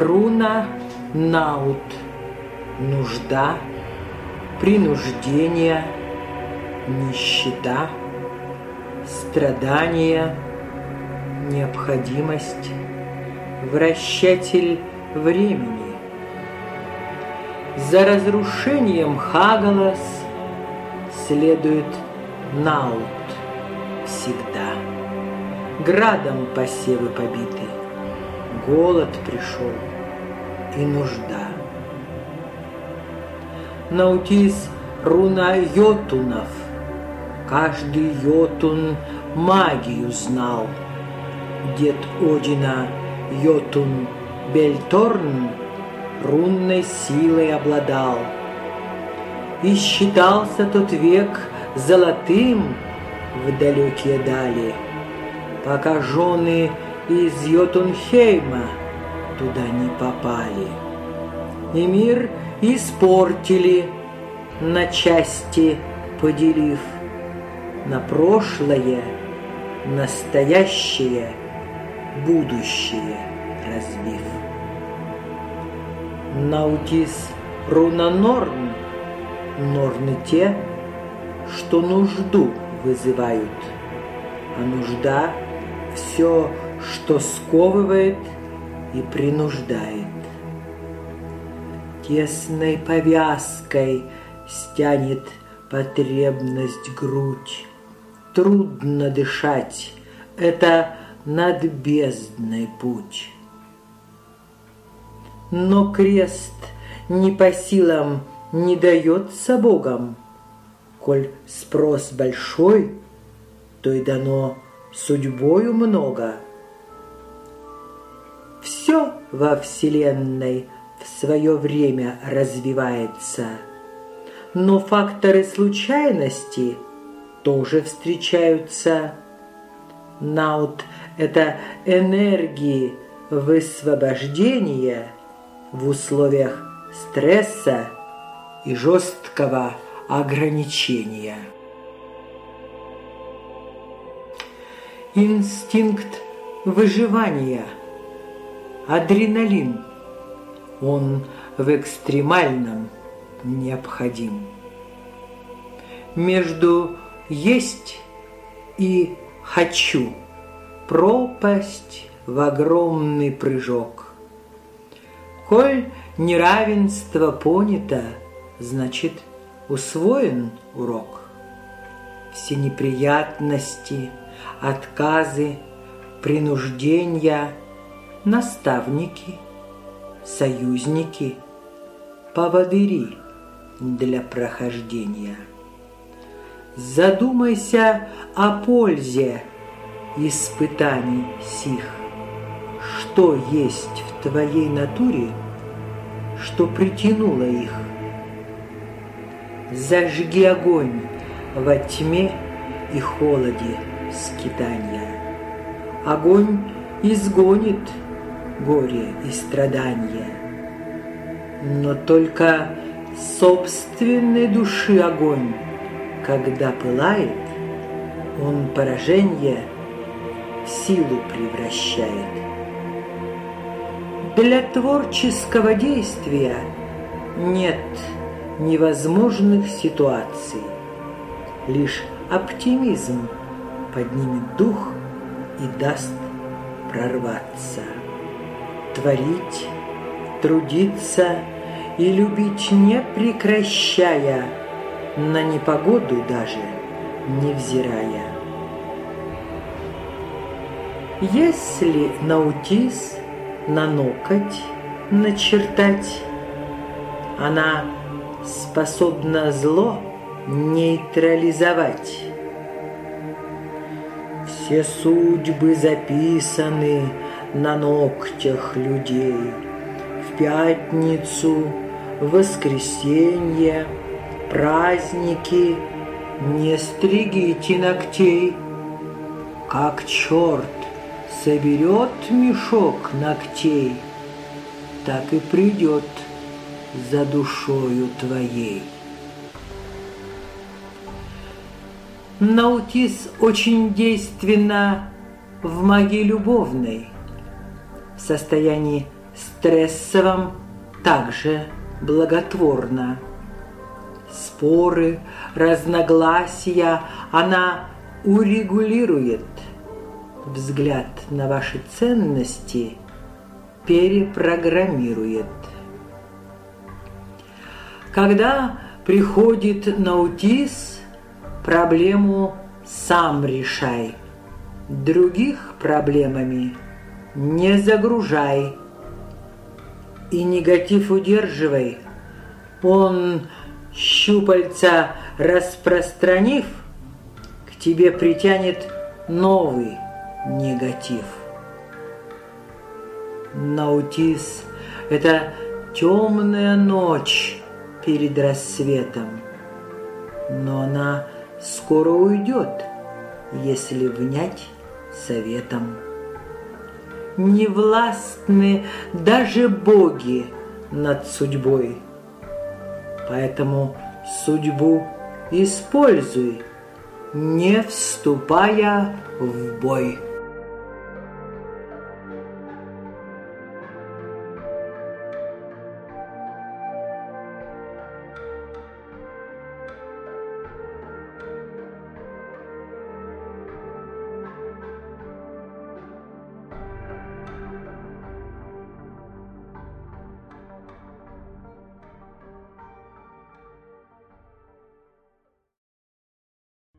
Руна Наут. Нужда, принуждение, нищета, страдания, необходимость, вращатель времени. За разрушением Хагалас следует Наут всегда. Градом посевы побиты, голод пришел и нужда. Наутис руна йотунов, каждый йотун магию знал. Дед Одина Йотун Бельторн рунной силой обладал. И считался тот век золотым в далекие дали, пока жены из Йотунхейма туда не попали. И мир испортили, на части поделив, на прошлое, настоящее, будущее разбив. Наутис руна Норн, норны те, что нужду вызывают, а нужда — все, что сковывает и принуждает. Тесной повязкой стянет потребность грудь, трудно дышать, это над бездной путь. Но крест не по силам не дается Богом, Коль спрос большой, то и дано судьбою много. Все во Вселенной в свое время развивается, но факторы случайности тоже встречаются. Наут — это энергии высвобождения в условиях стресса и жесткого ограничения. Инстинкт выживания, адреналин, он в экстремальном необходим. Между «есть» и «хочу» пропасть в огромный прыжок. Коль неравенство понято, значит – усвоен урок. Все неприятности, отказы, принуждения, наставники, союзники, поводыри для прохождения. Задумайся о пользе испытаний сих. Что есть в твоей натуре, что притянуло их – Зажги огонь во тьме и холоде скитания. Огонь изгонит горе и страдания. Но только собственной души огонь, когда пылает, он поражение в силу превращает. Для творческого действия нет невозможных ситуаций. Лишь оптимизм поднимет дух и даст прорваться. Творить, трудиться и любить не прекращая, на непогоду даже невзирая. Если наутис на ноготь начертать, она способна зло нейтрализовать. Все судьбы записаны на ногтях людей. В пятницу, воскресенье, праздники не стригите ногтей. Как черт соберет мешок ногтей, так и придет за душою твоей. Наутис очень действенно в магии любовной, состоянии стрессовом также благотворна. Споры, разногласия она урегулирует. Взгляд на ваши ценности перепрограммирует. Когда приходит наутиз, проблему сам решай. Других проблемами не загружай. И негатив удерживай. Он, щупальца распространив, к тебе притянет новый негатив. Наутиз – это темная ночь перед рассветом, но она скоро уйдет, если внять советом. Не властны даже боги над судьбой, поэтому судьбу используй, не вступая в бой.